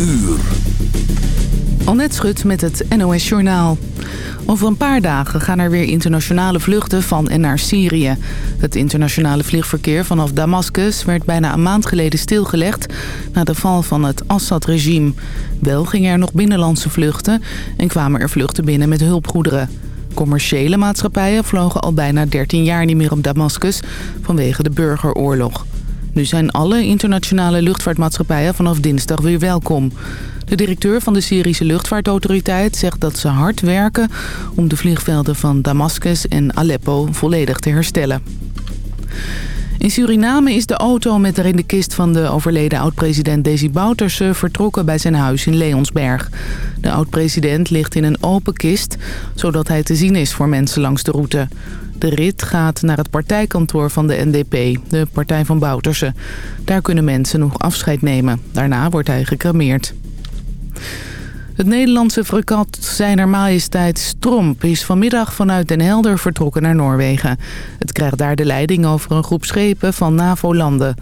uur. Annette Schut met het NOS Journaal. Over een paar dagen gaan er weer internationale vluchten van en naar Syrië. Het internationale vliegverkeer vanaf Damascus werd bijna een maand geleden stilgelegd... na de val van het Assad-regime. Wel gingen er nog binnenlandse vluchten en kwamen er vluchten binnen met hulpgoederen. Commerciële maatschappijen vlogen al bijna 13 jaar niet meer op Damascus vanwege de burgeroorlog. Nu zijn alle internationale luchtvaartmaatschappijen vanaf dinsdag weer welkom. De directeur van de Syrische luchtvaartautoriteit zegt dat ze hard werken... om de vliegvelden van Damascus en Aleppo volledig te herstellen. In Suriname is de auto met erin de kist van de overleden oud-president Desi Bouterse vertrokken bij zijn huis in Leonsberg. De oud-president ligt in een open kist, zodat hij te zien is voor mensen langs de route. De rit gaat naar het partijkantoor van de NDP, de partij van Bouterse. Daar kunnen mensen nog afscheid nemen. Daarna wordt hij gecremeerd. Het Nederlandse fregat Zijner Majesteit Stromp is vanmiddag vanuit Den Helder vertrokken naar Noorwegen. Het krijgt daar de leiding over een groep schepen van NAVO-landen.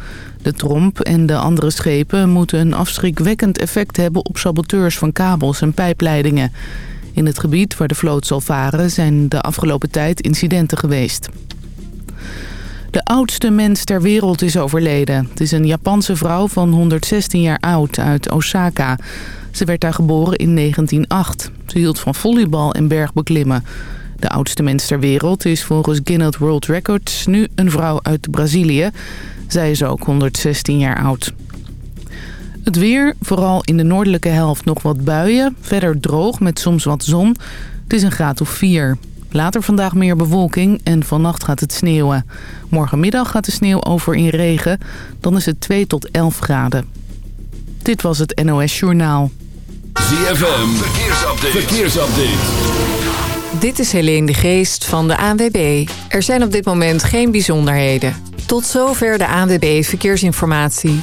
De Tromp en de andere schepen moeten een afschrikwekkend effect hebben op saboteurs van kabels en pijpleidingen. In het gebied waar de vloot zal varen zijn de afgelopen tijd incidenten geweest. De oudste mens ter wereld is overleden. Het is een Japanse vrouw van 116 jaar oud uit Osaka. Ze werd daar geboren in 1908. Ze hield van volleybal en bergbeklimmen. De oudste mens ter wereld is volgens Guinness World Records nu een vrouw uit Brazilië. Zij is ook 116 jaar oud. Het weer, vooral in de noordelijke helft nog wat buien. Verder droog met soms wat zon. Het is een graad of 4. Later vandaag meer bewolking en vannacht gaat het sneeuwen. Morgenmiddag gaat de sneeuw over in regen. Dan is het 2 tot 11 graden. Dit was het NOS Journaal. ZFM, verkeersupdate. verkeersupdate. Dit is Helene de Geest van de ANWB. Er zijn op dit moment geen bijzonderheden. Tot zover de ANWB Verkeersinformatie.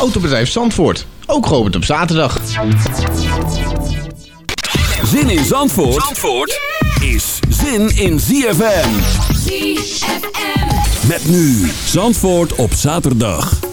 Autobedrijf Zandvoort, ook geopend op zaterdag. Zin in Zandvoort, Zandvoort is zin in ZFM. ZFM. Met nu Zandvoort op zaterdag.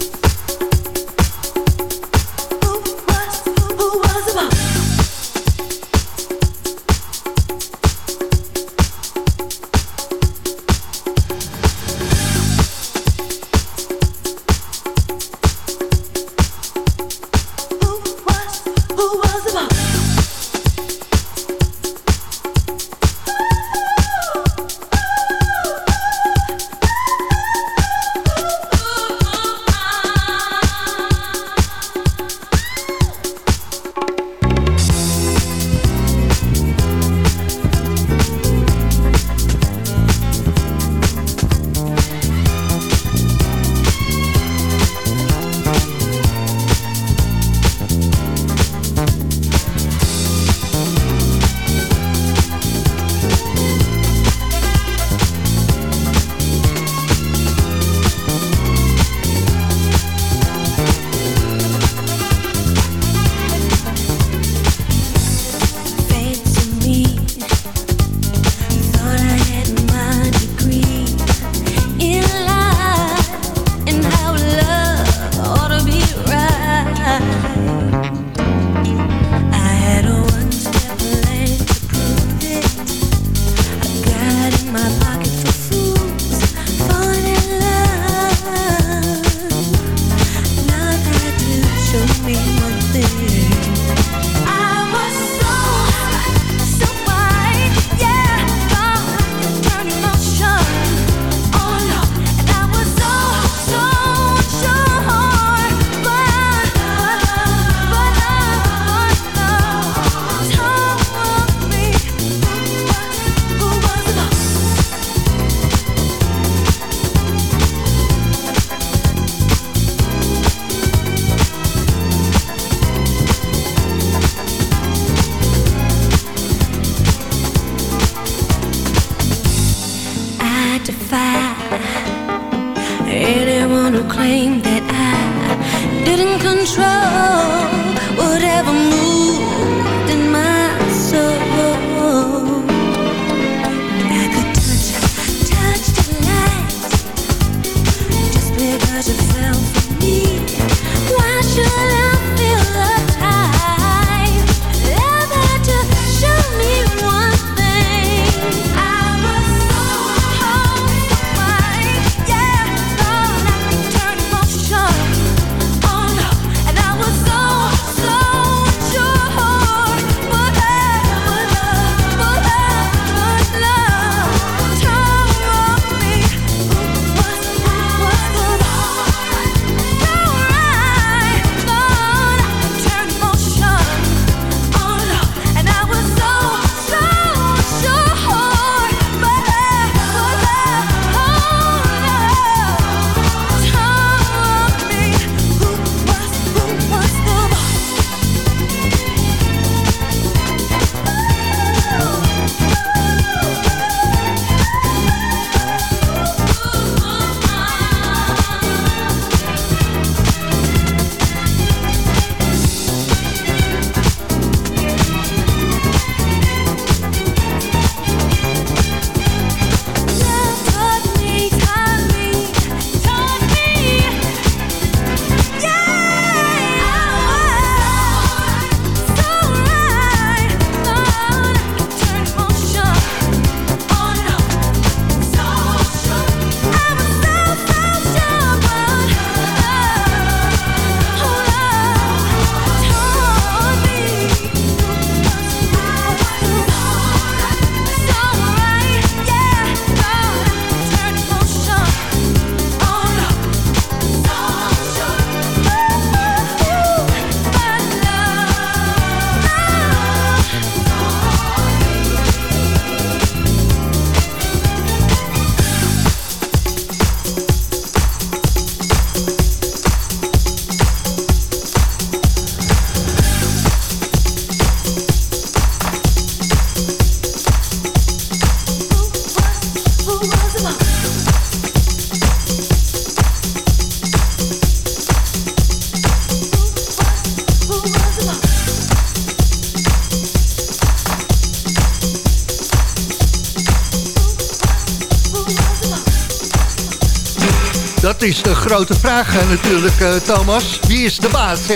Dat is de grote vraag natuurlijk, eh, Thomas. Wie is de baas, hè?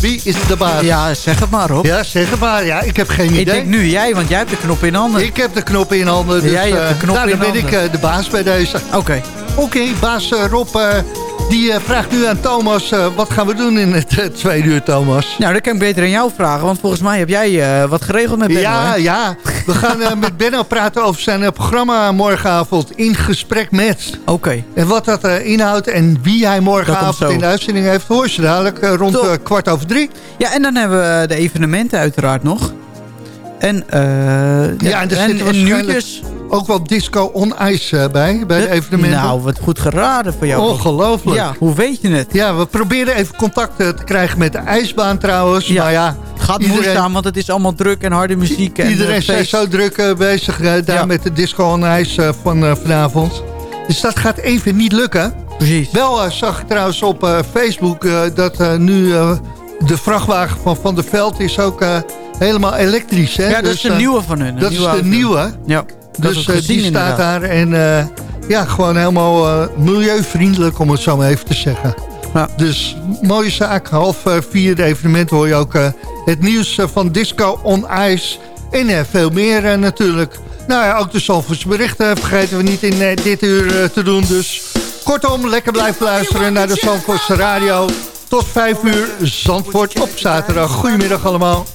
Wie is de baas? Ja, zeg het maar, Rob. Ja, zeg het maar. Ja, ik heb geen ik idee. denk nu jij, want jij hebt de knop in handen. Ik heb de knop in handen, dus Jij hebt de eh, knop daarom in ben handen. ik eh, de baas bij deze. Oké. Oké, baas Rob, die vraagt nu aan Thomas... wat gaan we doen in het eh, tweede uur, Thomas? Nou, dat kan ik beter aan jou vragen, want volgens mij heb jij wat geregeld met Benno. ja, hè? ja. We gaan eh, met Benno praten over zijn eh, programma morgenavond... In Gesprek Met. Oké. En wat dat eh, inhoudt en wie hij morgenavond in de uitzending heeft... hoor je dadelijk rond kwart over drie. Ja, en dan hebben we de evenementen uiteraard nog. En, eh Ja, en er zit en, nu waarschijnlijk dus... ook wel Disco on Ice bij, bij de evenementen. Nou, wat goed geraden voor jou. Ongelooflijk. Ja, hoe weet je het? Ja, we proberen even contact te krijgen met de ijsbaan trouwens. Ja. Maar ja, gaat Iedereen- want het is allemaal druk en harde muziek. En iedereen eh, is zo druk eh, bezig eh, daar Ja. met de disco on ijs eh, van vanavond. Dus dat gaat even niet lukken. Precies. Wel zag ik trouwens op Facebook dat nu de vrachtwagen van Van der Veld is ook helemaal elektrisch. Hè? ja, dat Dus, is de eh, nieuwe van hun. Dat is de auto. nieuwe. Ja, Dus die staat inderdaad. daar en ja, gewoon helemaal milieuvriendelijk om het zo maar even te zeggen. Ja. Dus mooie zaak. Half eh, vier de evenement hoor je ook het nieuws eh, van Disco on Ice. En eh, veel meer eh, natuurlijk. Nou ja, ook de Zalvoortse berichten vergeten we niet in dit uur te doen. Dus kortom, lekker blijven luisteren naar de Zandvoortse radio. Tot vijf uur Zandvoort op zaterdag. Goedemiddag allemaal.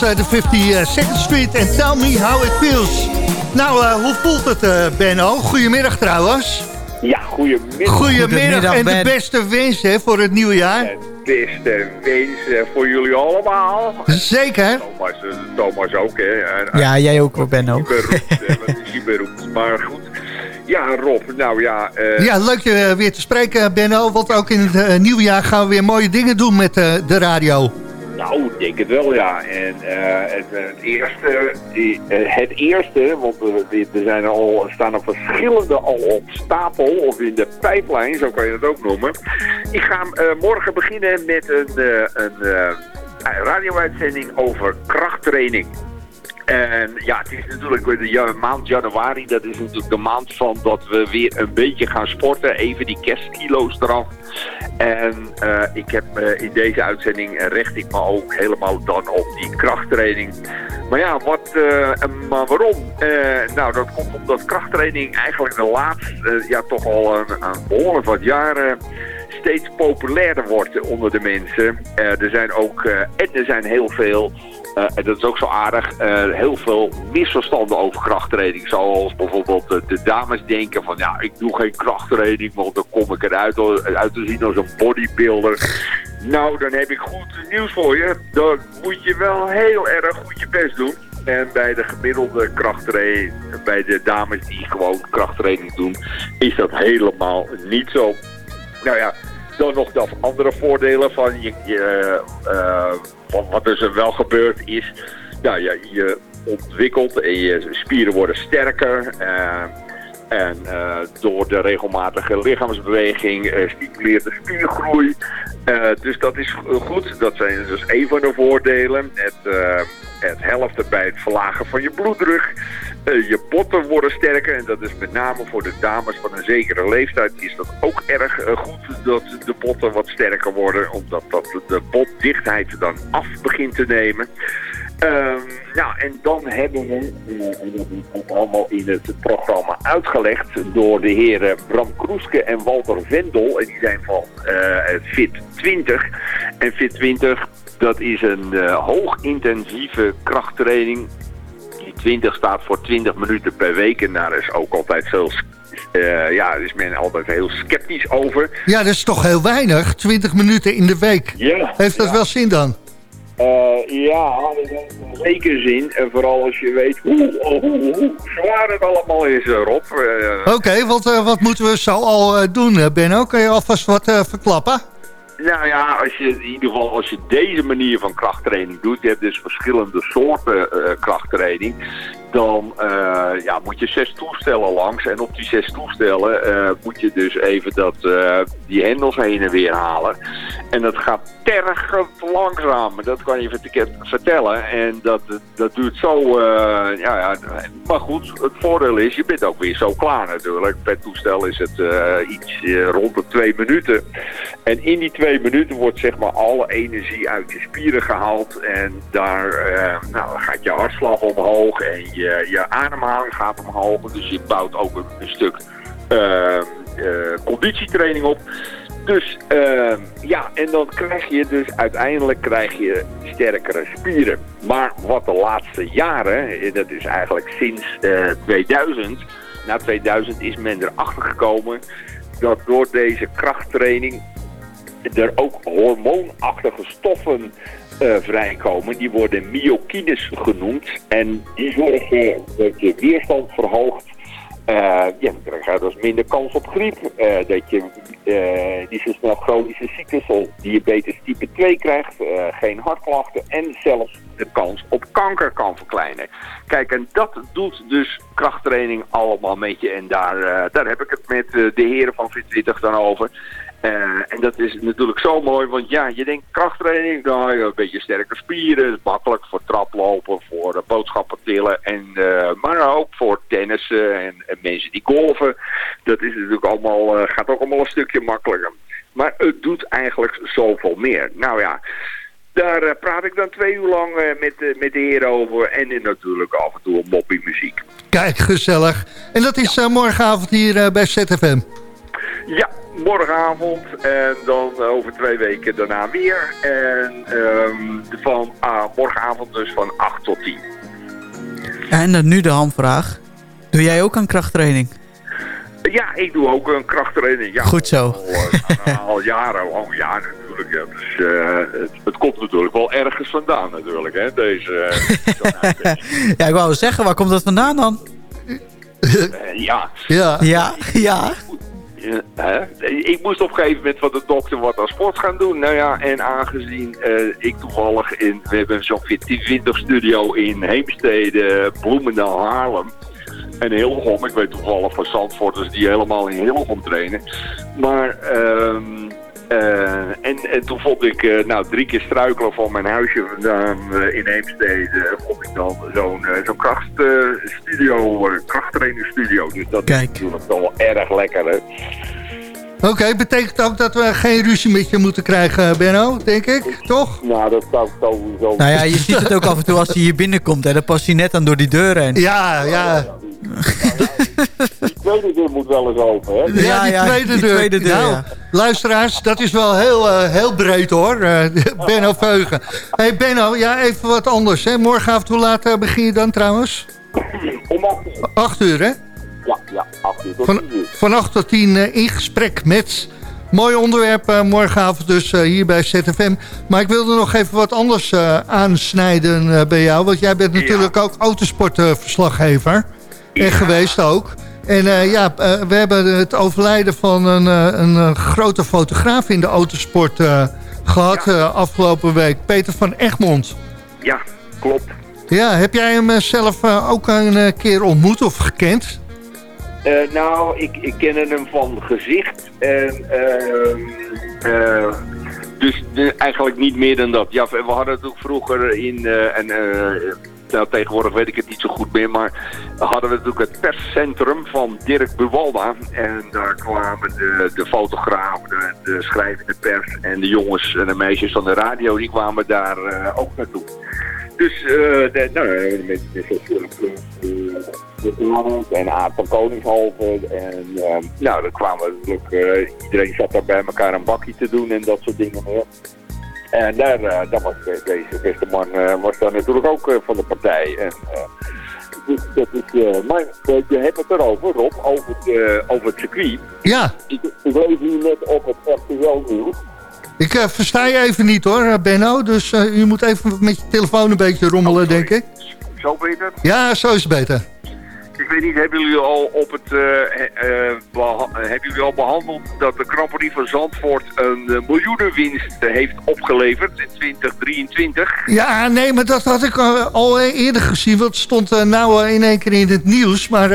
Was de 52nd Street en Tell Me How It Feels. Nou, eh, hoe voelt het, eh, Benno? Goedemiddag trouwens. Ja, goedemiddag. Goedemiddag Goedemiddag, en de beste wens hè, voor het nieuwe jaar. Het beste wensen voor jullie allemaal. Zeker, hè? Thomas, eh, Thomas ook, hè. En, Ja, jij ook, Benno. Beroemd, beroemd. Maar goed. Ja, Rob, nou ja... eh, Ja, leuk je weer te spreken, Benno. Want ook in het nieuwe jaar gaan we weer mooie dingen doen met eh, de radio. Nou, ik denk het wel, ja. En eh, het, eh, het eerste, eh, het eerste, want er, zijn al, staan er verschillende al op stapel of in de pijplijn, zo kan je het ook noemen. Ik ga morgen beginnen met een, eh, een radio-uitzending over krachttraining. En ja, het is natuurlijk de maand januari, dat is natuurlijk de maand van dat we weer een beetje gaan sporten. Even die kerstkilo's eraf. En eh, ik heb eh, in deze uitzending richt ik me ook helemaal dan op die krachttraining. Maar ja, wat, en- maar waarom? Nou, dat komt omdat krachttraining eigenlijk de laatste, ja toch al een, een behoorlijk wat jaren steeds populairder wordt onder de mensen. Er zijn ook, en er zijn heel veel, en dat is ook zo aardig, eh, heel veel misverstanden over krachttraining. Zoals bijvoorbeeld eh, de dames denken van, ja, ik doe geen krachttraining, want dan kom ik eruit uit te zien als een bodybuilder. Nou, dan heb ik goed nieuws voor je. Dan moet je wel heel erg goed je best doen. En bij de gemiddelde krachttraining, bij de dames die gewoon krachttraining doen, is dat helemaal niet zo. Nou ja, dan nog de andere voordelen van, je, je, eh, van wat er wel gebeurd is. Nou ja, je ontwikkelt en je spieren worden sterker. eh, en eh, door de regelmatige lichaamsbeweging eh, stimuleert de spiergroei. Eh, dus dat is goed. Dat zijn dus een van de voordelen. Het, eh, het helpt bij het verlagen van je bloeddruk. Je botten worden sterker. En dat is met name voor de dames van een zekere leeftijd is dat ook erg goed dat de botten wat sterker worden. Omdat dat de botdichtheid dan af begint te nemen. Ehm, nou, en dan hebben we, eh, en dat is allemaal in het programma uitgelegd door de heren Bram Kroeske en Walter Vendel. En die zijn van het Fit 20. En Fit 20, dat is een eh, hoogintensieve krachttraining. Die 20 staat voor 20 minuten per week. En daar is ook altijd veel, ja, daar is men altijd heel sceptisch over. Ja, dat is toch heel weinig. 20 minuten in de week. Ja, Heeft dat ja. wel zin dan? Eh, ja, dat heeft een zeker zin. En vooral als je weet hoe, hoe, hoe zwaar het allemaal is, eh, Rob. Eh, Oké, want eh, wat moeten we zo al doen, Benno? Kun je alvast wat verklappen? Nou ja, als je, in ieder geval als je deze manier van krachttraining doet, je hebt dus verschillende soorten krachttraining, dan eh, ja, moet je zes toestellen langs. En op die zes toestellen eh, moet je dus even dat, eh, die hendels heen en weer halen. En dat gaat tergend langzaam, dat kan je vert- vertellen. En dat, dat duurt zo, ja, ja, maar goed, het voordeel is, je bent ook weer zo klaar natuurlijk. Per toestel is het iets rond de twee minuten. En in die twee minuten wordt zeg maar alle energie uit je spieren gehaald. En daar nou, gaat je hartslag omhoog en je, je ademhaling gaat omhoog. Dus je bouwt ook een, stuk eh, eh, conditietraining op. Dus eh, ja, en dan krijg je dus uiteindelijk krijg je sterkere spieren. Maar wat de laatste jaren, en dat is eigenlijk sinds eh, 2000, na 2000 is men erachter gekomen dat door deze krachttraining er ook hormoonachtige stoffen eh, vrijkomen. Die worden myokines genoemd. En die zorgen dat je weerstand verhoogt. Eh, ja, dan je dus minder kans op griep. eh, dat je niet zo snel chronische ziektes zoals diabetes type 2 krijgt. geen hartklachten. En zelfs de kans op kanker kan verkleinen. Kijk, en dat doet dus krachttraining allemaal met je. En daar, daar heb ik het met de heren van Fit20 dan over. Eh, en dat is natuurlijk zo mooi, want ja, je denkt krachttraining, nou, een beetje sterke spieren, is makkelijk voor traplopen, voor eh, boodschappen tillen, en, eh, maar ook voor tennissen en, en mensen die golven. Dat is natuurlijk allemaal, gaat ook allemaal een stukje makkelijker. Maar het doet eigenlijk zoveel meer. Nou ja, daar praat ik dan twee uur lang met, met de heren over en natuurlijk af en toe een moppie muziek. Kijk, gezellig. En dat is morgenavond hier bij ZFM. Ja, morgenavond en dan over twee weken daarna weer. En ehm, van ah, morgenavond dus van 8 tot 10. En dan nu de hamvraag. Doe jij ook aan krachttraining? Ja, ik doe ook een krachttraining. Ja, Goed zo. Al, eh, al jaren, al jaren natuurlijk. Ja. Dus, eh, het, het komt natuurlijk wel ergens vandaan natuurlijk, hè, deze... eh. Ja, ik wou wel zeggen, waar komt dat vandaan dan? Eh, ja, Ja. Ja, ja. Ja, hè? Ik moest op een gegeven moment van de dokter wat aan sport gaan doen. Nou ja, en aangezien eh, ik toevallig in... We hebben zo'n 20 studio in Heemstede, Bloemendaal, Haarlem. En Hillegom. Ik weet toevallig van Zandvoorters die helemaal in Hillegom trainen. Maar... ehm, eh, en, en toen vond ik, eh, nou, drie keer struikelen van mijn huisje vandaan eh, in Heemstede, vond ik dan zo'n eh, zo'n krachtstudio, uh, krachttrainingsstudio. Dus dat Kijk. is natuurlijk wel erg lekker, hè. Oké, betekent ook dat we geen ruzie met je moeten krijgen, Benno, denk ik, toch? Nou, dat zou ik sowieso... Nou ja, je ziet het ook af en toe als hij hier binnenkomt. Hè, dan past hij net aan door die deur heen. Ja, ja. Die tweede deur moet wel eens open, hè. Ja, Ja, die ja, tweede die deur. tweede deur, nou, ja. luisteraars, dat is wel heel, eh, heel breed hoor. Eh, Benno Veugen. hey Benno, ja, even wat anders. Hè. Morgenavond, hoe laat eh, begin je dan trouwens? Om acht uur. Acht uur, hè? Ja, ja, acht uur tot Van, tien uur. van 8 tot 10 eh, in gesprek met... Mooi onderwerp morgenavond dus eh, hier bij ZFM. Maar ik wilde nog even wat anders eh, aansnijden eh, bij jou. Want jij bent natuurlijk ook autosportverslaggever. En geweest ook. En eh, ja, eh, we hebben het overlijden van een, eh, een grote fotograaf in de autosport eh, gehad eh, afgelopen week. Peter van Egmond. Ja, klopt. Ja, heb jij hem zelf ook een keer ontmoet of gekend? Nou, ik, ik ken hem van gezicht. En, ehm, eh, dus de- eigenlijk niet meer dan dat. Ja, we hadden het ook vroeger in... en, nou, tegenwoordig weet ik het niet zo goed meer, maar hadden we natuurlijk het perscentrum van Dirk Buwalda. En daar kwamen de, de fotografen, de, de schrijvende pers en de jongens en de meisjes van de radio, die kwamen daar eh, ook naartoe. Dus, eh de, nou, natuurlijk en Aad van Koningshoven. En eh, nou, dan kwamen natuurlijk, eh, iedereen zat daar bij elkaar een bakje te doen en dat soort dingen meer. En daar, eh, daar was de- deze beste man eh, was daar natuurlijk ook eh, van de partij. En, dus dat is, maar je hebt het erover, Rob, over, het, over het circuit. Ja, Ik, ik lees hier net op het RTL nieuws. ik versta je even niet hoor, Benno. Dus u moet even met je telefoon een beetje rommelen, denk ik. Zo beter? Ja, zo is het beter. Ik weet niet, hebben jullie al op het eh, eh, hebben jullie al behandeld dat de Grand Prix van Zandvoort een eh, miljoenenwinst heeft opgeleverd in 2023? Ja, nee, maar dat had ik al eerder gezien. Want het stond nou in één keer in het nieuws. Maar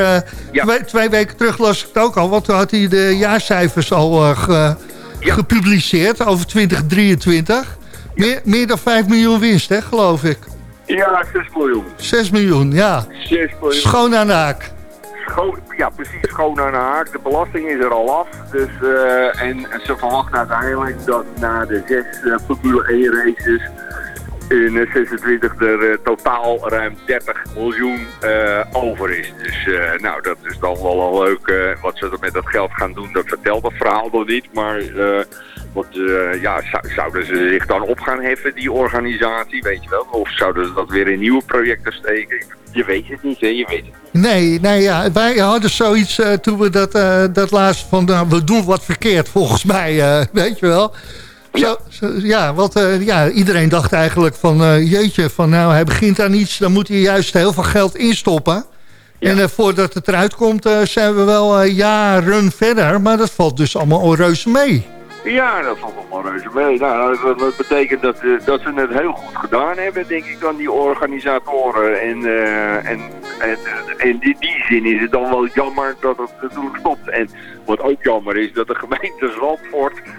Ja. twee, twee weken terug las ik het ook al. Want toen had hij de jaarcijfers al ge- Ja. gepubliceerd over 2023. Meer, meer dan 5 miljoen winst, hè, geloof ik. Ja, 6 miljoen. 6 miljoen, ja. 6 miljoen. Schoon aan de haak. Schoon, ja, precies. Schoon aan de haak. De belasting is er al af. Dus, eh, en ze verwachten uiteindelijk dat na de zes eh, Formule 1 races in eh, 26 er eh, totaal ruim 30 miljoen eh, over is. Dus eh, nou, dat is dan wel een leuk eh, wat ze er met dat geld gaan doen. Dat vertelt het verhaal nog niet, maar... wat, eh, ja, zou- zouden ze zich dan op gaan heffen, die organisatie, weet je wel? Of zouden ze dat weer in nieuwe projecten steken? Je weet het niet, hè? Je weet het niet. Nee, nee ja, wij hadden zoiets eh, toen we dat, eh dat laatst van... nou, we doen wat verkeerd, volgens mij, weet je wel. Zo, zo- ja, want ja, iedereen dacht eigenlijk van... jeetje, van nou, hij begint aan iets... dan moet hij juist heel veel geld instoppen. En voordat het eruit komt, zijn we wel jaren verder. Maar dat valt dus allemaal reuze mee. Ja, dat valt allemaal reuze mee. Nou, dat, betekent dat, eh, dat ze het heel goed gedaan hebben, denk ik, dan die organisatoren. En, eh, en, en, en in die, die zin is het dan wel jammer dat het natuurlijk stopt. En wat ook jammer is, dat de gemeente Zandvoort eh,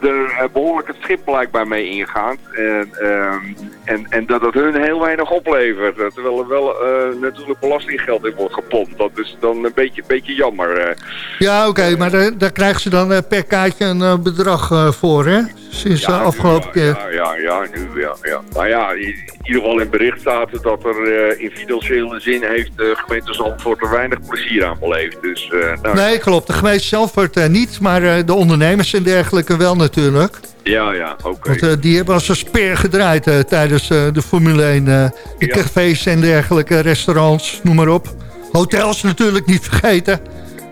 er eh, behoorlijk het schip blijkbaar mee ingaat. En, ehm, en, en dat het hun heel weinig oplevert. Dat Terwijl er wel eh, natuurlijk belastinggeld in wordt gepompt. Dat is dan een beetje, beetje jammer. eh. Ja, oké, maar daar, daar krijgen ze dan eh, per kaartje een eh, bedrag eh, voor, hè? Sinds de Ja, afgelopen keer. Ja, ja, ja, nu ja. ja. Nou ja, in in ieder geval in bericht staat dat er eh, in financiële zin heeft de gemeente Zandvoort er weinig plezier aan beleefd. Dus, eh, nou, Nee, klopt. De gemeente zelf wordt eh, niet, maar eh, de ondernemers en dergelijke wel natuurlijk. Ja, ja, oké. Want eh, die hebben als een speer gedraaid eh, tijdens eh, de Formule 1. eh de Ja. cafés en dergelijke, restaurants, noem maar op. Hotels natuurlijk niet vergeten.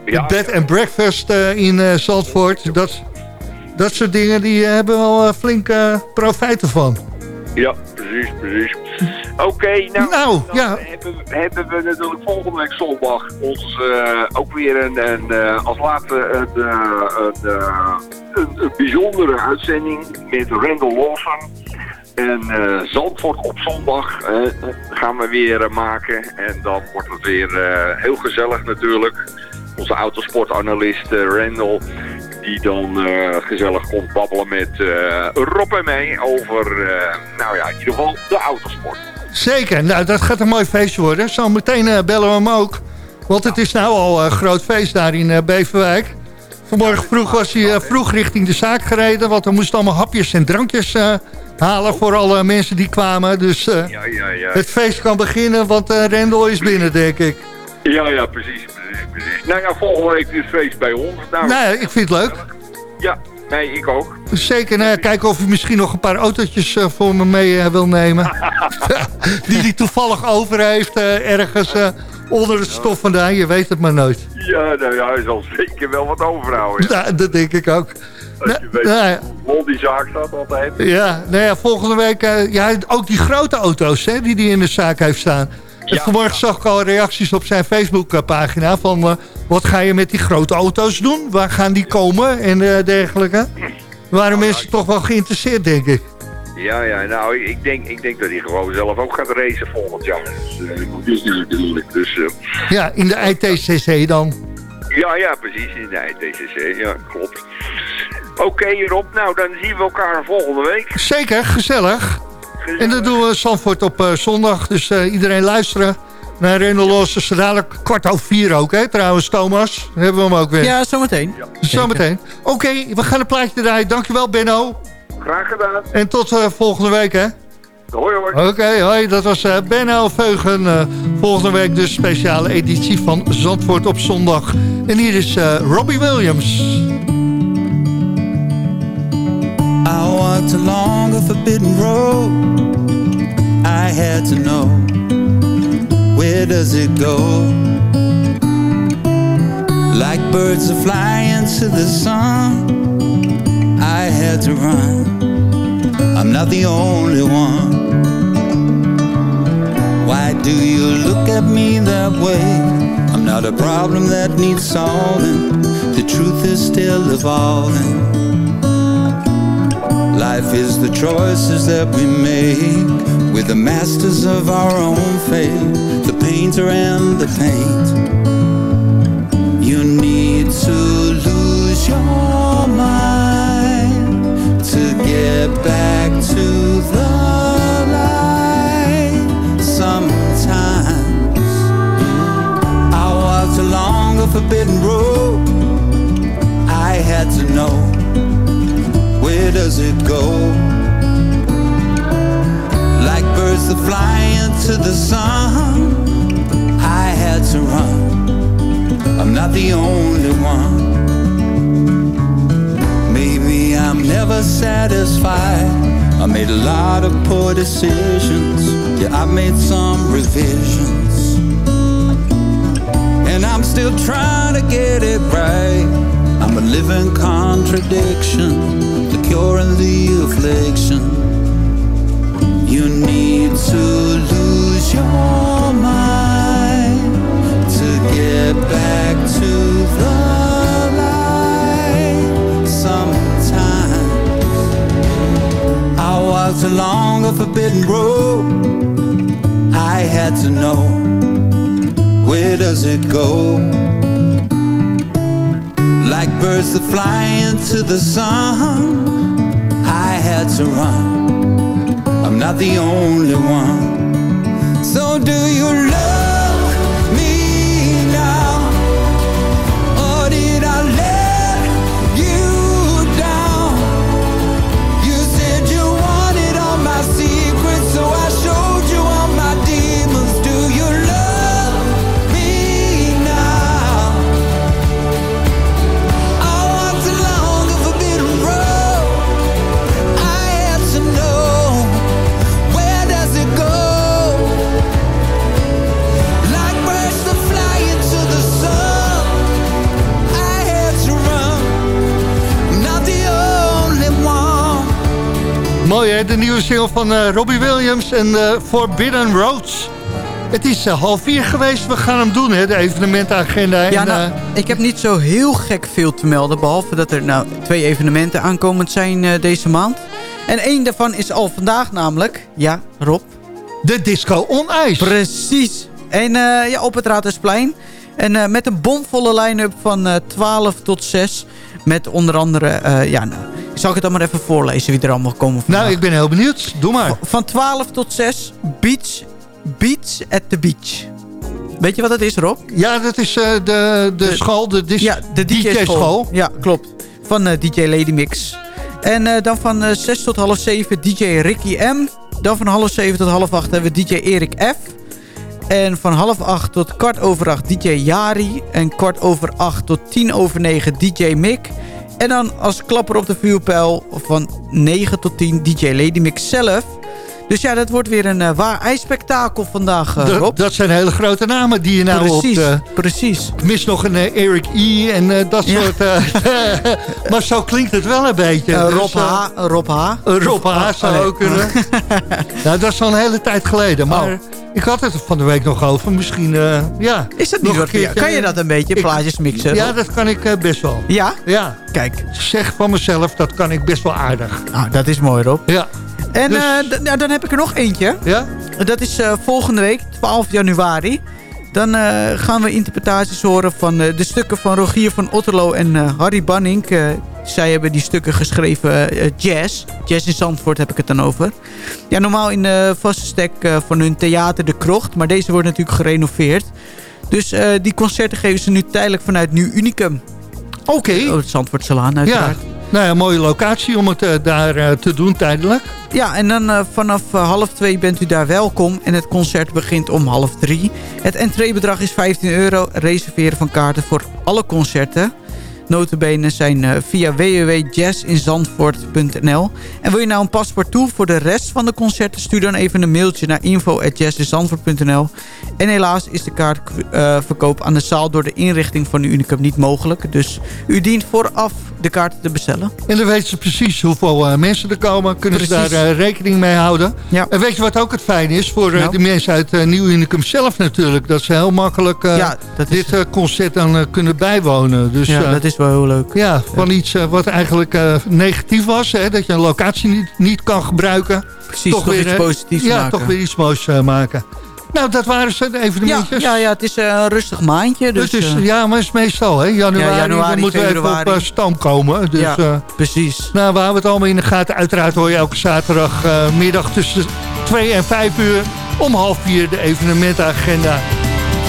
ja, bed and breakfast eh, in eh, Zandvoort. Dat, dat soort dingen die eh, hebben wel eh, flink eh, profijten van. Ja, precies, precies. Oké, nou, Nou, dan ja. hebben, hebben we natuurlijk volgende week zondag ons ook weer een, een als laatste een, een, een, bijzondere uitzending met Randall Lawson. En eh, Zandvoort op zondag gaan we weer maken. En dan wordt het weer heel gezellig natuurlijk. Onze autosportanalist Randall die dan eh, gezellig komt babbelen met eh, Rob en mij over, eh, nou ja, in ieder geval de autosport. Zeker, nou dat gaat een mooi feestje worden. Zo meteen bellen we hem ook. Want het is nou al een groot feest daar in Beverwijk. Vanmorgen vroeg was hij vroeg richting de zaak gereden. Want er moesten allemaal hapjes en drankjes halen voor alle mensen die kwamen. Dus Ja, ja, ja. het feest kan beginnen, want Rendel is binnen, denk ik. Ja, ja, precies. Nou ja, volgende week is feest bij ons. Nou, Nou, ik vind het leuk. ja, nee, ik ook. Zeker nou, kijken of u misschien nog een paar autootjes eh, voor me mee eh, wil nemen. die hij toevallig over heeft eh, ergens onder het stof vandaan. Je weet het maar nooit. Ja, nou ja, hij zal zeker wel wat overhouden. Ja. Nou, dat denk ik ook. Als je Nou, weet nou ja, hoe vol die zaak staat altijd. ja, nou ja, volgende week... ja, ook die grote auto's hè, die hij in de zaak heeft staan. Ja. vanmorgen zag ik al reacties op zijn Facebookpagina... van eh, wat ga je met die grote auto's doen? Waar gaan die komen? En eh, dergelijke. Waren mensen toch wel geïnteresseerd, denk ik. Ja, ja, nou, ik denk, ik denk dat hij gewoon zelf ook gaat racen volgend jaar. Dus, eh, dus natuurlijk. Dus, Ja, in de ITCC dan. Ja, ja, precies, in de ITCC. Ja, klopt. Oké, Rob, nou, dan zien we elkaar volgende week. Zeker, gezellig. En dat doen we Zandvoort op eh, zondag. Dus eh, iedereen luisteren naar Rendel Los. Dus dadelijk kwart over vier ook, hè? Trouwens, Thomas. Dan hebben we hem ook weer. Ja, zometeen. Zometeen. Oké, we gaan een plaatje draaien. Dankjewel, Benno. Graag gedaan. En tot eh, volgende week, hè? Hoi, hoi. Oké, hoi. Dat was eh, Benno Veugen. Eh, volgende week de speciale editie van Zandvoort op zondag. En hier is eh, Robbie Williams. Walked along a forbidden road. I had to know where does it go? Like birds that fly into the sun, I had to run. I'm not the only one. Why do you look at me that way? I'm not a problem that needs solving. The truth is still evolving. Life is the choices that we make. We're the masters of our own fate. The painter and the paint. You need to lose your mind to get back to the light. Sometimes I walked along a forbidden road. I had to know does it go? Like birds that fly into the sun, I had to run. I'm not the only one. Maybe I'm never satisfied. I made a lot of poor decisions. Yeah, I made some revisions. And I'm still trying to get it right. I'm a living contradiction, the cure the affliction. You need to lose your mind to get back to the light. Sometimes I walked along a forbidden road. I had to know where does it go? Like birds that fly into the sun, I had to run. I'm not the only one. So do you love de nieuwe single van eh, Robbie Williams en uh, Forbidden Roads. Het is uh, half vier geweest, we gaan hem doen hè, de evenementenagenda. Ja, en, nou, ik heb niet zo heel gek veel te melden. Behalve dat er nou twee evenementen aankomend zijn deze maand. En één daarvan is al vandaag namelijk. Ja, Rob. de Disco on Ice. Precies. En ja, op het Raadhuisplein. En eh, met een bomvolle line-up van eh 12 tot 6. Met onder andere, eh, ja, nou, zal ik het dan maar even voorlezen wie er allemaal komen vandaag. nou, ik ben heel benieuwd. Doe maar. Van 12 tot 6, Beach, Beats at the Beach. Weet je wat dat is, Rob? Ja, dat is eh, de, de school, de, dis- Ja, de DJ-school. Ja, klopt. Van eh, DJ Lady Mix. En eh, dan van eh 6 tot half 7 DJ Ricky M. Dan van half 7 tot half 8 hebben we DJ Erik F. En van half 8 tot kwart over 8 DJ Jari. En kwart over 8 tot 10 over 9 DJ Mick. En dan als klapper op de vuurpijl van 9 tot 10 DJ Lady Mix zelf. Dus ja, dat wordt weer een eh, waar ijsspektakel vandaag, eh, Dat- Rob. dat zijn hele grote namen die je nou precies, op... de- precies. ik mis nog een eh, Eric E. en eh, dat Ja. soort... eh, maar zo klinkt het wel een beetje. Eh, Dus, Rob eh, H. Rob H. Rob H. zou Oh, nee. ook kunnen. nou, dat is al een hele tijd geleden. Maar Oh. Ik had het van de week nog over. Misschien, eh, ja. Is dat niet wat. Kan je dat een beetje, Ik- plaatjes mixen? Ja, dat kan ik eh, best wel. Ja? Ja, Kijk. zeg van mezelf, dat kan ik best wel aardig. Nou, dat is mooi, Rob. Ja. En Dus- eh, nou, dan heb ik er nog eentje. Ja? Dat is eh, volgende week, 12 januari. Dan eh, gaan we interpretaties horen van eh, de stukken van Rogier van Otterlo en eh, Harry Banning. Zij hebben die stukken geschreven jazz. Jazz in Zandvoort heb ik het dan over. Ja, normaal in de vaste stek van hun theater De Krocht. Maar deze wordt natuurlijk gerenoveerd. Dus die concerten geven ze nu tijdelijk vanuit Nieuw Unicum. Oké. Oh, het Zandvoortselaan Ja. uiteraard. Nou ja, mooie locatie om het eh, daar eh, te doen tijdelijk. Ja, en dan eh, vanaf eh, half twee bent u daar welkom. En het concert begint om half drie. Het entreebedrag is 15 euro. Reserveren van kaarten voor alle concerten. Notabene zijn eh, via www.jazzinzandvoort.nl. En wil je nou een paspoort toe voor de rest van de concerten... stuur dan even een mailtje naar info.jazzinzandvoort.nl. En helaas is de kaartverkoop aan de zaal... door de inrichting van de Unicum niet mogelijk. Dus u dient vooraf de kaarten te bestellen. En dan weten ze precies hoeveel eh, mensen er komen. Kunnen ze daar eh, rekening mee houden. Ja. En weet je wat ook het fijn is? Voor eh, Nou? de mensen uit eh, Nieuw Unicum zelf natuurlijk. Dat ze heel makkelijk eh, Ja, dit eh, concert dan eh, kunnen bijwonen. Dus ja, eh, dat is wel heel leuk. ja, van iets eh, wat eigenlijk eh, negatief was. Hè, dat je een locatie niet, niet kan gebruiken. Precies, toch, iets eh, positiefs Ja, maken. toch weer iets moois eh, maken. Nou, dat waren ze, de Ja, evenementjes. ja, ja, het is een rustig maandje. Dus, Dus, ja, maar het is meestal, hè? Januari, Ja, januari, dan moeten we even op stoom komen. Dus, Ja. precies. nou, we houden het allemaal in de gaten. Uiteraard hoor je elke zaterdagmiddag middag tussen 2 en 5 uur... om half vier de evenementenagenda.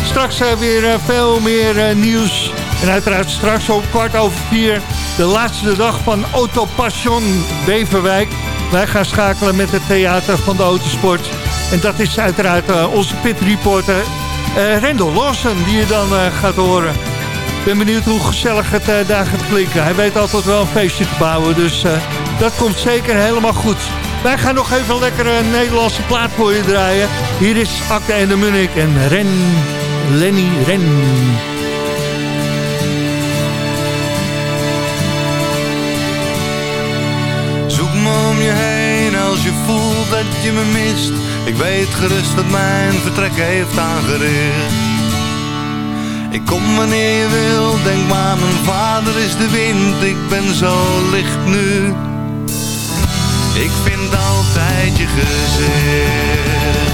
Straks weer veel meer nieuws. En uiteraard straks om kwart over vier... de laatste dag van Autopassion Beverwijk. Wij gaan schakelen met het theater van de autosport. En dat is uiteraard eh, onze pitreporter eh Rendel Lawson... die je dan eh, gaat horen. Ik ben benieuwd hoe gezellig het daar gaat klinken. Hij weet altijd wel een feestje te bouwen, dus dat komt zeker helemaal goed. Wij gaan nog even een lekkere Nederlandse plaat voor je draaien. Hier is Akte en de Munnik en Ren, Lenny Ren. Voelt dat je me mist. Ik weet gerust dat mijn vertrek heeft aangericht. Ik kom wanneer je wil, denk maar mijn vader is de wind. Ik ben zo licht nu. Ik vind altijd je gezicht.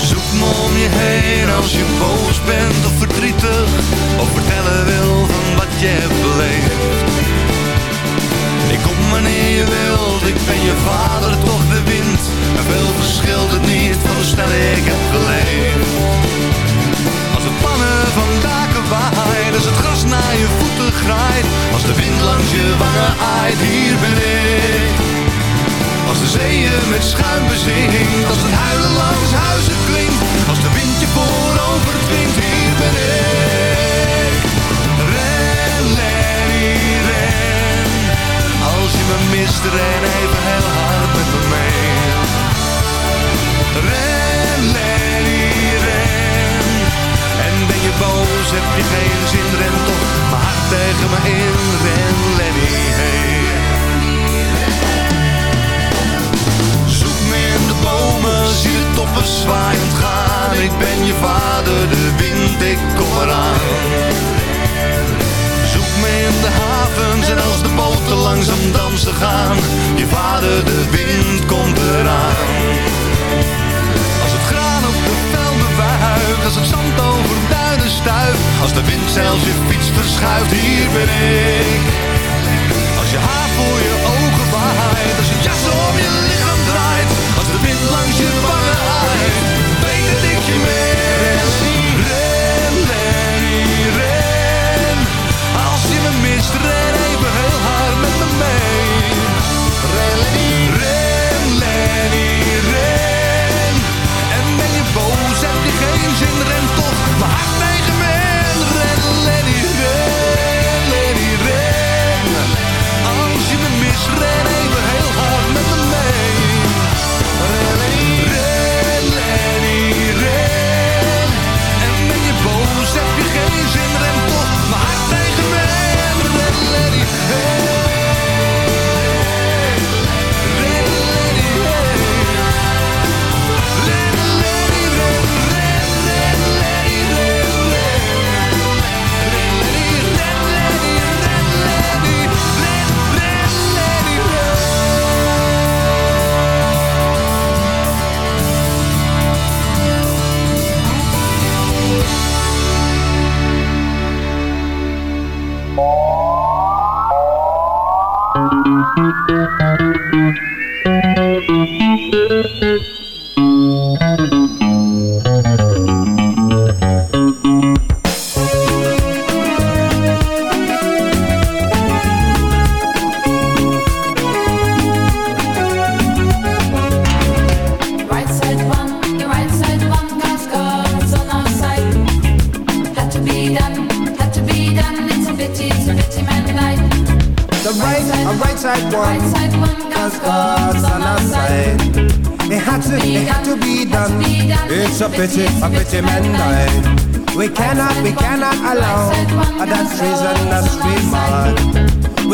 Zoek me om je heen als je boos bent of verdrietig Of vertellen wil je Ik kom wanneer je wilt, ik ben je vader toch de wind. En veel verschilt het niet van hoe snel ik heb geleefd. Als de pannen van daken waaien, als het gras naar je voeten graait. Als de wind langs je wangen aait, hier ben ik. Als de zeeën met schuim bezinkt Als het huilen langs huizen klinkt. Als de wind je voorover dwingt Hier gisteren even heel hard met me mee. Ren, Lenny, ren. En ben je boos, heb je geen zin, ren toch maar tegen me in. Ren, Lenny, hey. Zoek me in de bomen, zie de toppen zwaaiend gaan. Ik ben je vader, de wind, ik kom eraan havens en als de boten langzaam dansen gaan. Je vader, de wind komt eraan. Als het graan op de velden wuift, als het zand over duinen stuift. Als de wind zelfs je fiets verschuift, hier ben ik. Als je haar voor je ogen waait, als je jas om je lichaam draait. Als de wind langs je wangen waait,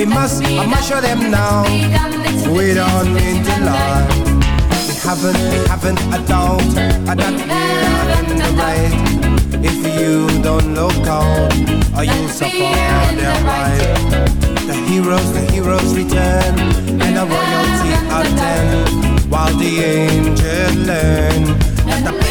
We must, I must show them now. We don't mean to lie. We haven't, we haven't a doubt that we're in the right. If you don't look out, or you'll suffer their right. The heroes, the heroes return, and the royalty attend, while the angels learn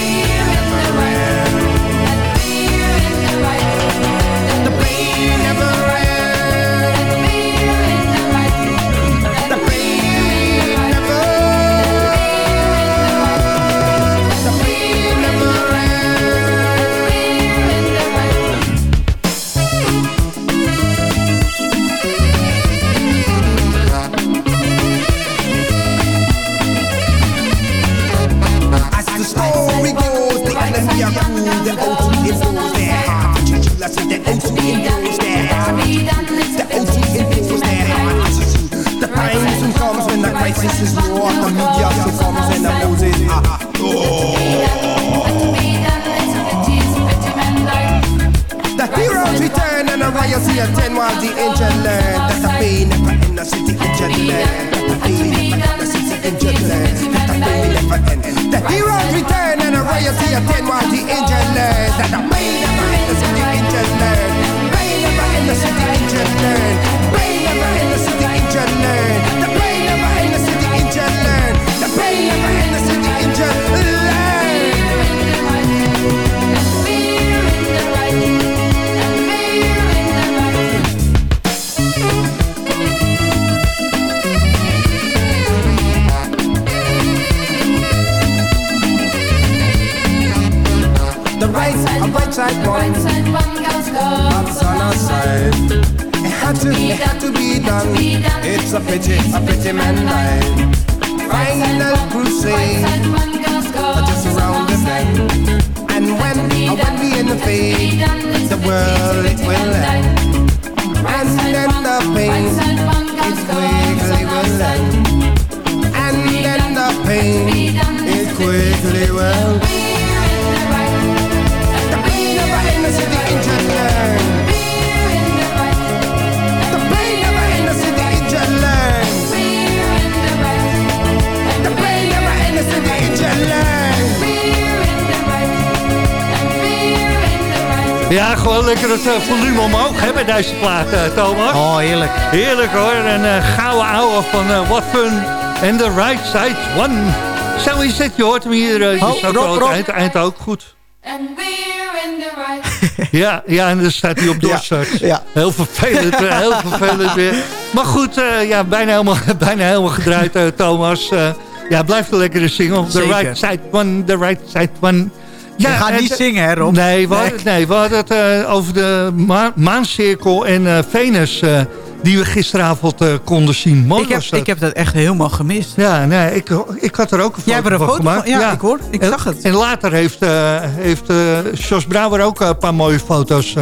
the OT and that The OT that The pain soon comes when the crisis is war. The media soon and the music The heroes return and the attend while the That never in the city in never in the city in never end. The heroes return and the royalty attend while the angel learn that the pain never end. The city angel learn. Pain never end. The city angel learn. Pain never end. The city angel learn. The pain never end. The city angel learn. The pain never end. The city angel learn. The right, side, a right side one, God's on our side. It had to, it had to be done. It's a pity, a pity man died. Final crusade, just around the bend. And when, uh, when we in the the world it will end. And then the pain, it quickly will end. And then the pain, it quickly will The Ja, gewoon lekker het eh, volume omhoog hè, bij deze plaat, eh, Thomas. Oh, heerlijk. Heerlijk hoor. En uh, gouden ouwe van uh, What Fun en The Right Side One. Zo is het, je hoort hem hier. Uh, Oh, je Rob, ook Rob. Eind, eind ook goed. And we're in the right. Ja, ja, en dan staat hij op doorstart. ja. Heel vervelend, weer, heel vervelend weer. Maar goed, eh, ja, bijna helemaal, bijna helemaal gedraaid, eh, Thomas. Eh, ja, blijft een lekkere single. The Zeker. right side one, the right side one. Ja, Je gaat niet zingen, hè, Rob? Nee, we hadden, nee, we hadden het eh, over de ma maancirkel en eh, Venus... eh, die we gisteravond konden zien. Mooi Ik heb, dat. ik heb dat echt helemaal gemist. Ja, nee, ik, ik had er ook een foto Jij hebt er een van foto gemaakt. van? Ja, ik hoor. Ik En- zag het. En later heeft, heeft Jos Brouwer ook een paar mooie foto's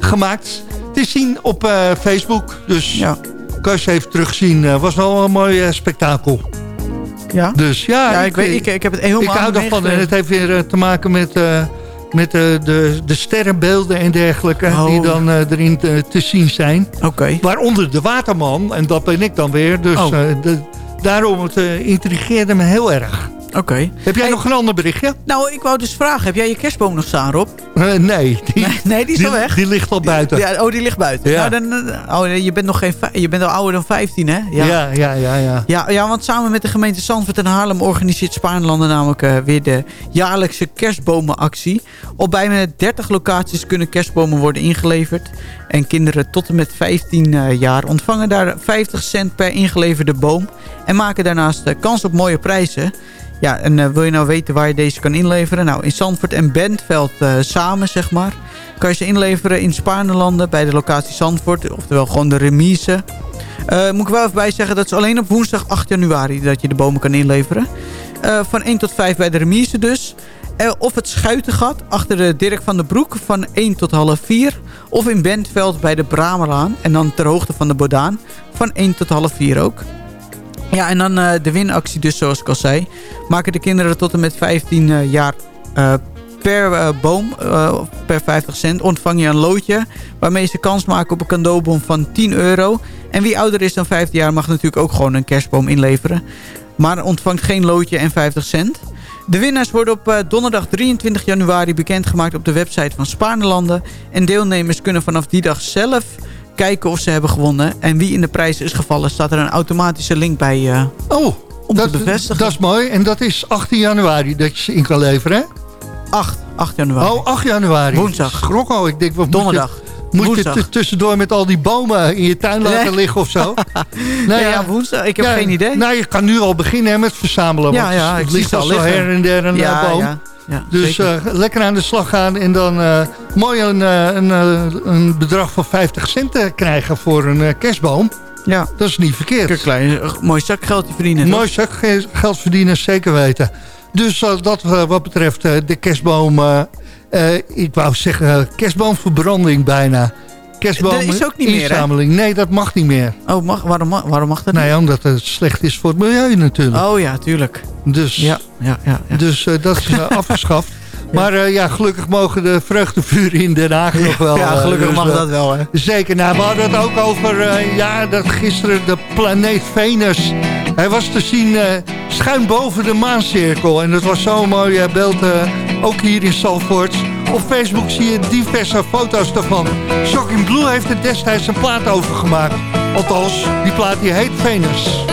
gemaakt. Te zien op Facebook. Dus Ja. kan je ze even terugzien. Was wel een mooi spektakel. Ja? Dus ja, Ja, ik, weet, ik, ik heb het helemaal ik hou daarvan. En het heeft weer eh, te maken met, eh, met eh, de, de sterrenbeelden en dergelijke... Oh. die dan erin te, te zien zijn. Oké. Waaronder de waterman. En dat ben ik dan weer. Dus Oh. de, daarom het intrigeerde me heel erg. Oké. Heb jij Hey. nog een ander berichtje? Nou, ik wou dus vragen. Heb jij je kerstboom nog staan, Rob? Eh, nee, die, Nee, nee, die is al weg. Die ligt al buiten. Ja, Ja, oh, die ligt buiten. Ja. Nou, dan, eh, oh, je bent nog geen, je bent al ouder dan 15, hè? ja, ja, ja. ja, Ja, ja, want samen met de gemeente Zandvoort en Haarlem organiseert Spaarnlanden namelijk eh, weer de jaarlijkse kerstbomenactie. Op bijna 30 locaties kunnen kerstbomen worden ingeleverd. En kinderen tot en met 15 eh, jaar ontvangen daar 50 cent per ingeleverde boom. En maken daarnaast kans op mooie prijzen. Ja, en eh, wil je nou weten waar je deze kan inleveren? Nou, in Zandvoort en Bentveld eh, samen, zeg maar. Kan je ze inleveren in Spaarnelanden bij de locatie Zandvoort. Oftewel gewoon de remise. Eh, moet ik wel even bij zeggen, dat is alleen op woensdag 8 januari dat je de bomen kan inleveren. Van 1 tot 5 bij de remise dus. Of het Schuitengat achter de Dirk van den Broek van 1 tot half 4. Of in Bentveld bij de Bramelaan en dan ter hoogte van de Bodaan van 1 tot half 4 ook. Ja, en dan eh, de winactie dus, zoals ik al zei. Maken de kinderen tot en met 15 eh, jaar eh, per boom, per 50 cent, ontvang je een loodje... waarmee ze kans maken op een cadeaubon van 10 euro. En wie ouder is dan 15 jaar mag natuurlijk ook gewoon een kerstboom inleveren. Maar ontvangt geen loodje en 50 cent. De winnaars worden op donderdag 23 januari bekendgemaakt op de website van Spaarnelanden. En deelnemers kunnen vanaf die dag zelf kijken of ze hebben gewonnen. En wie in de prijs is gevallen, staat er een automatische link bij eh, Oh, om dat, te bevestigen. dat is mooi. En dat is 18 januari dat je ze in kan leveren, hè? 8, 8 januari. Oh, 8 januari. Woensdag. Schrok al. Ik denk, wat Donderdag. Moet je, tussendoor met al die bomen in je tuin laten Nee. liggen of zo? Nee, ja, woensdag. Ik heb geen idee. Nou, je kan nu al beginnen hè, met verzamelen. Ja, want ja, het ligt al zo liggen. her en der een ja, boom. ja, ja, Dus eh, lekker aan de slag gaan en dan eh, mooi een, eh, een, een bedrag van 50 cent krijgen voor een kerstboom. ja. Dat is niet verkeerd. Een klein, mooi zakgeldje verdienen. Mooi zak ge- geld verdienen, zeker weten. Dus dat wat betreft de kerstboom... eh, ik wou zeggen kerstboomverbranding bijna. Kerstboom Dat is ook niet meer, hè? Nee, dat mag niet meer. Oh, mag, waarom, waarom mag dat Nee, omdat het slecht is voor het milieu natuurlijk. niet? Oh ja, tuurlijk. Dus, Ja, ja, ja. ja. dus eh, dat is eh, afgeschaft. Maar eh, ja, gelukkig mogen de vreugdevuren in Den Haag nog wel. ja, eh, gelukkig dus, mag dat wel, hè. Zeker. Nou, we hadden het ook over eh, ja, dat gisteren de planeet Venus. Hij was te zien eh, schuin boven de maancirkel. En dat was zo'n mooi beeld, ook hier in Salford. Op Facebook zie je diverse foto's daarvan. Shocking Blue heeft er destijds een plaat over gemaakt. Althans, die plaat die heet Venus.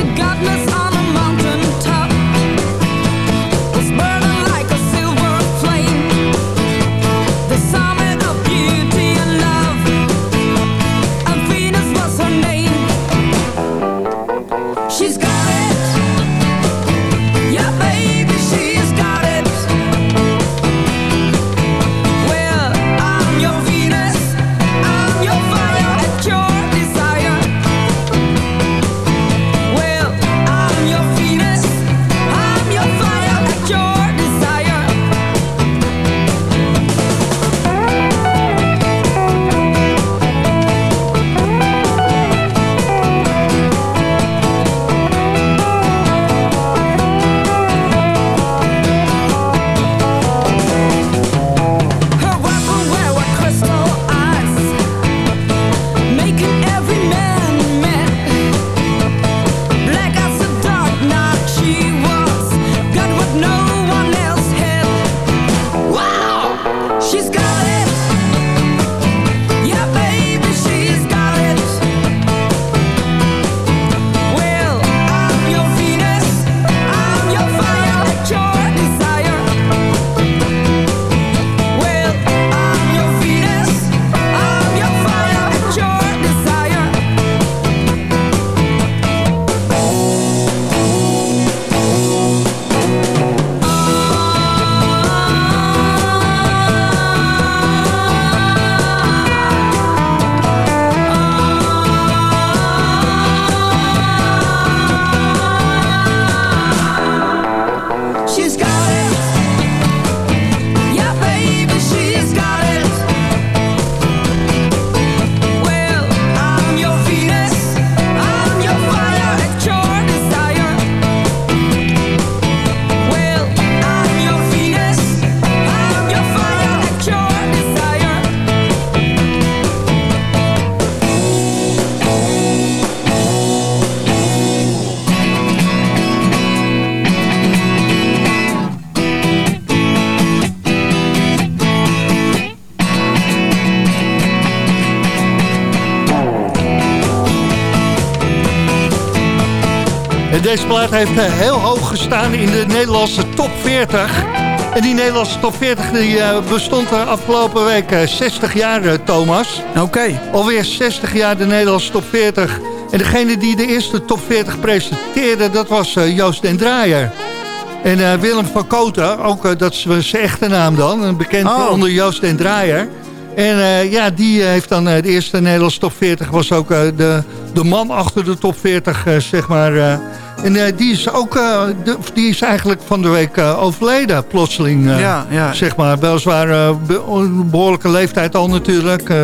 Heeft eh, heel hoog gestaan in de Nederlandse top 40. En die Nederlandse top 40 die, eh, bestond uh, afgelopen week eh, 60 jaar, eh, Thomas. Oké. Alweer 60 jaar de Nederlandse top 40. En degene die de eerste top 40 presenteerde, dat was Joost den Draaier. En Willem van Koten, ook dat is zijn echte naam dan, een bekend Oh. onder Joost den Draaier. En ja, die heeft dan de eerste Nederlandse top 40, was ook de, de man achter de top 40, eh, zeg maar. En eh, die is ook, eh, de, die is eigenlijk van de week eh, overleden, plotseling. Ja, ja. Zeg maar, weliswaar be- een behoorlijke leeftijd al natuurlijk. eh,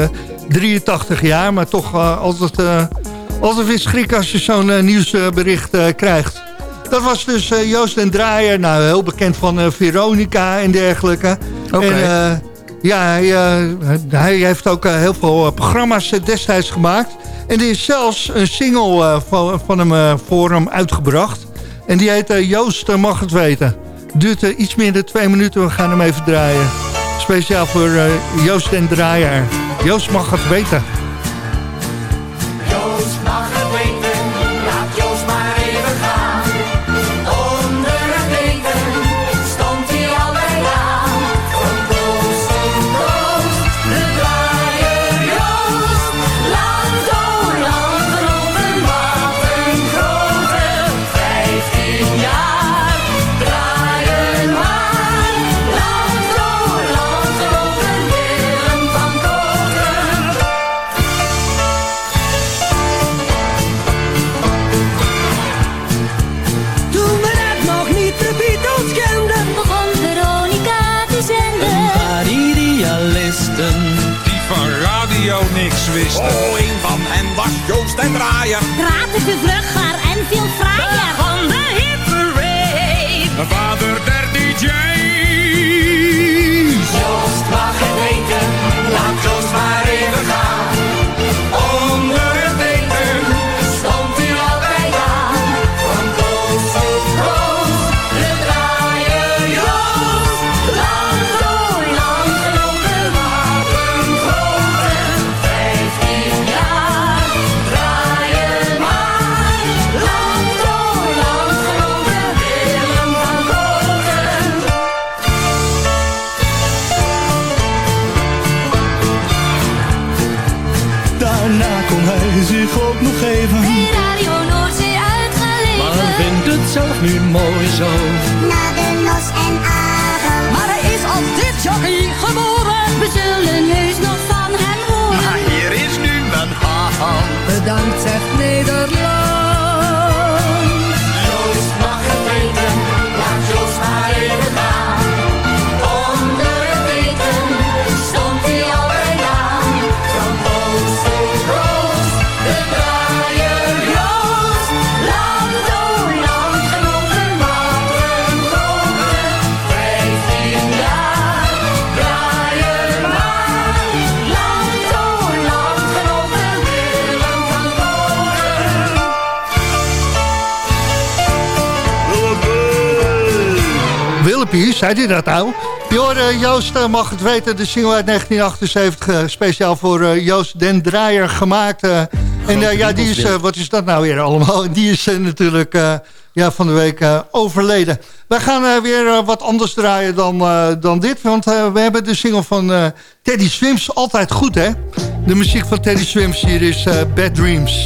83 jaar, maar toch altijd, altijd weer schrik als je zo'n nieuwsbericht krijgt. Dat was dus Joost en Draaier, nou, heel bekend van Veronica en dergelijke. Oké. Ja, hij, hij heeft ook heel veel programma's destijds gemaakt. En er is zelfs een single eh, van, van hem eh, voor hem uitgebracht. En die heet eh, Joost mag het weten. Duurt iets meer dan twee minuten, we gaan hem even draaien. Speciaal voor Joost en Draaier. Joost mag het weten. Praatte te zei hij dat nou? Je hoorde Joost eh, mag het weten, de single uit 1978, eh, speciaal voor eh, Joost den Draaier gemaakt. eh. en eh, ja, die is, eh, wat is dat nou weer allemaal? Die is eh, natuurlijk eh, ja, van de week eh, overleden. Wij gaan eh, weer eh, wat anders draaien dan, eh, dan dit, want eh, we hebben de single van eh, Teddy Swims altijd goed, hè? De muziek van Teddy Swims hier is eh, Bad Dreams.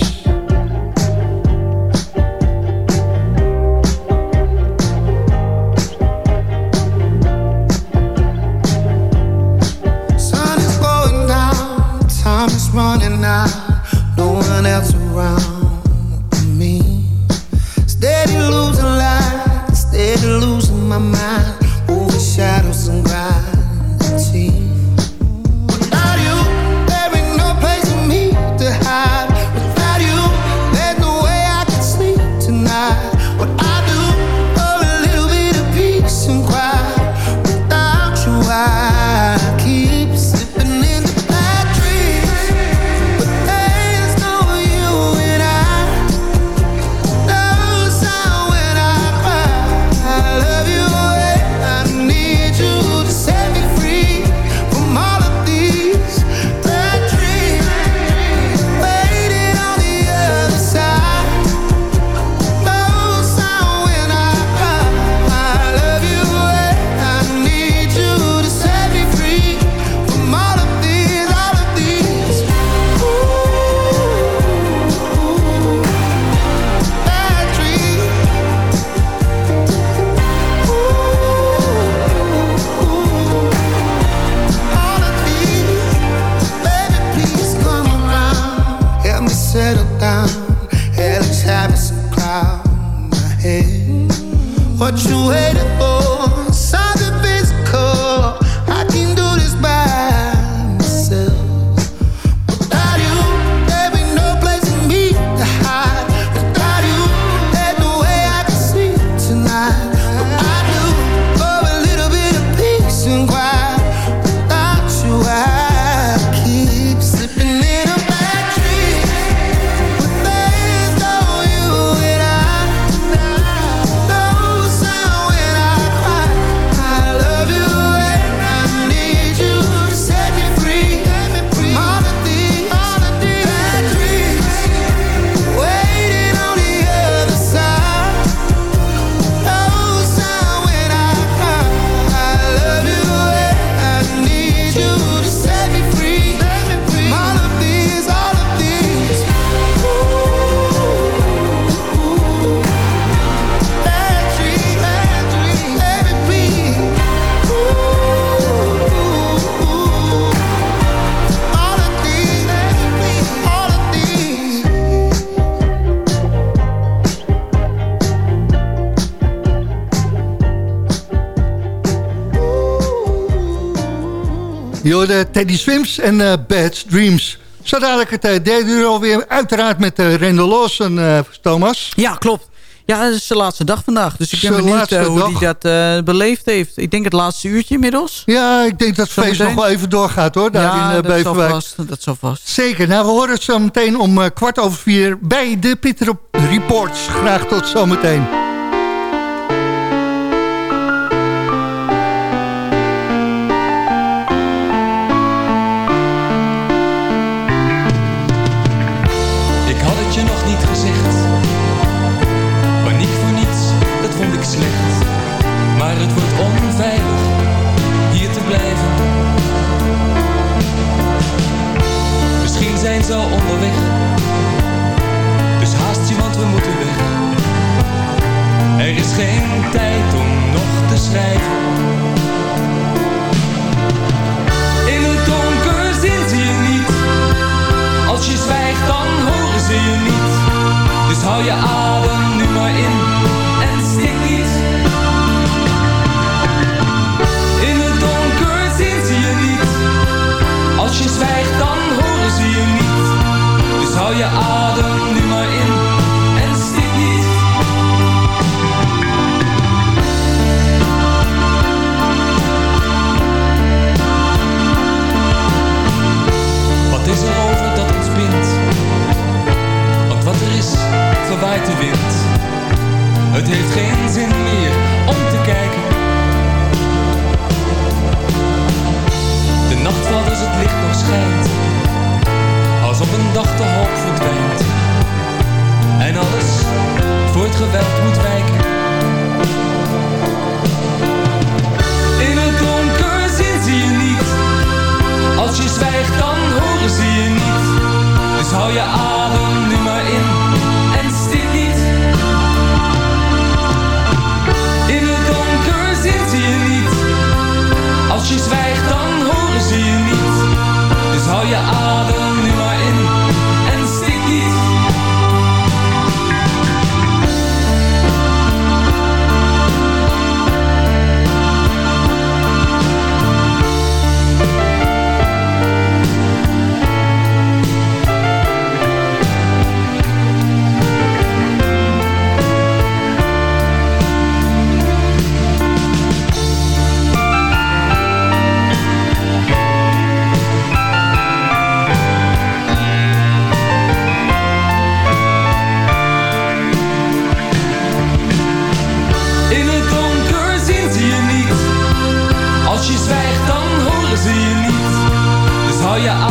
Teddy Swims en uh, Bad Dreams. Zo dadelijk het uh, derde uur alweer. Uiteraard met uh, Randall Lawson, Thomas. Ja, klopt. Ja, het is de laatste dag vandaag. Dus ik ben niet benieuwd uh, hoe hij dat beleefd heeft. Ik denk het laatste uurtje inmiddels. Ja, ik denk dat het feest nog wel even doorgaat hoor. Daar ja, in, dat, zal vast, dat vast. Zeker. Nou, we horen het zo meteen om kwart over vier bij de Pieter Reports. Graag tot zometeen. your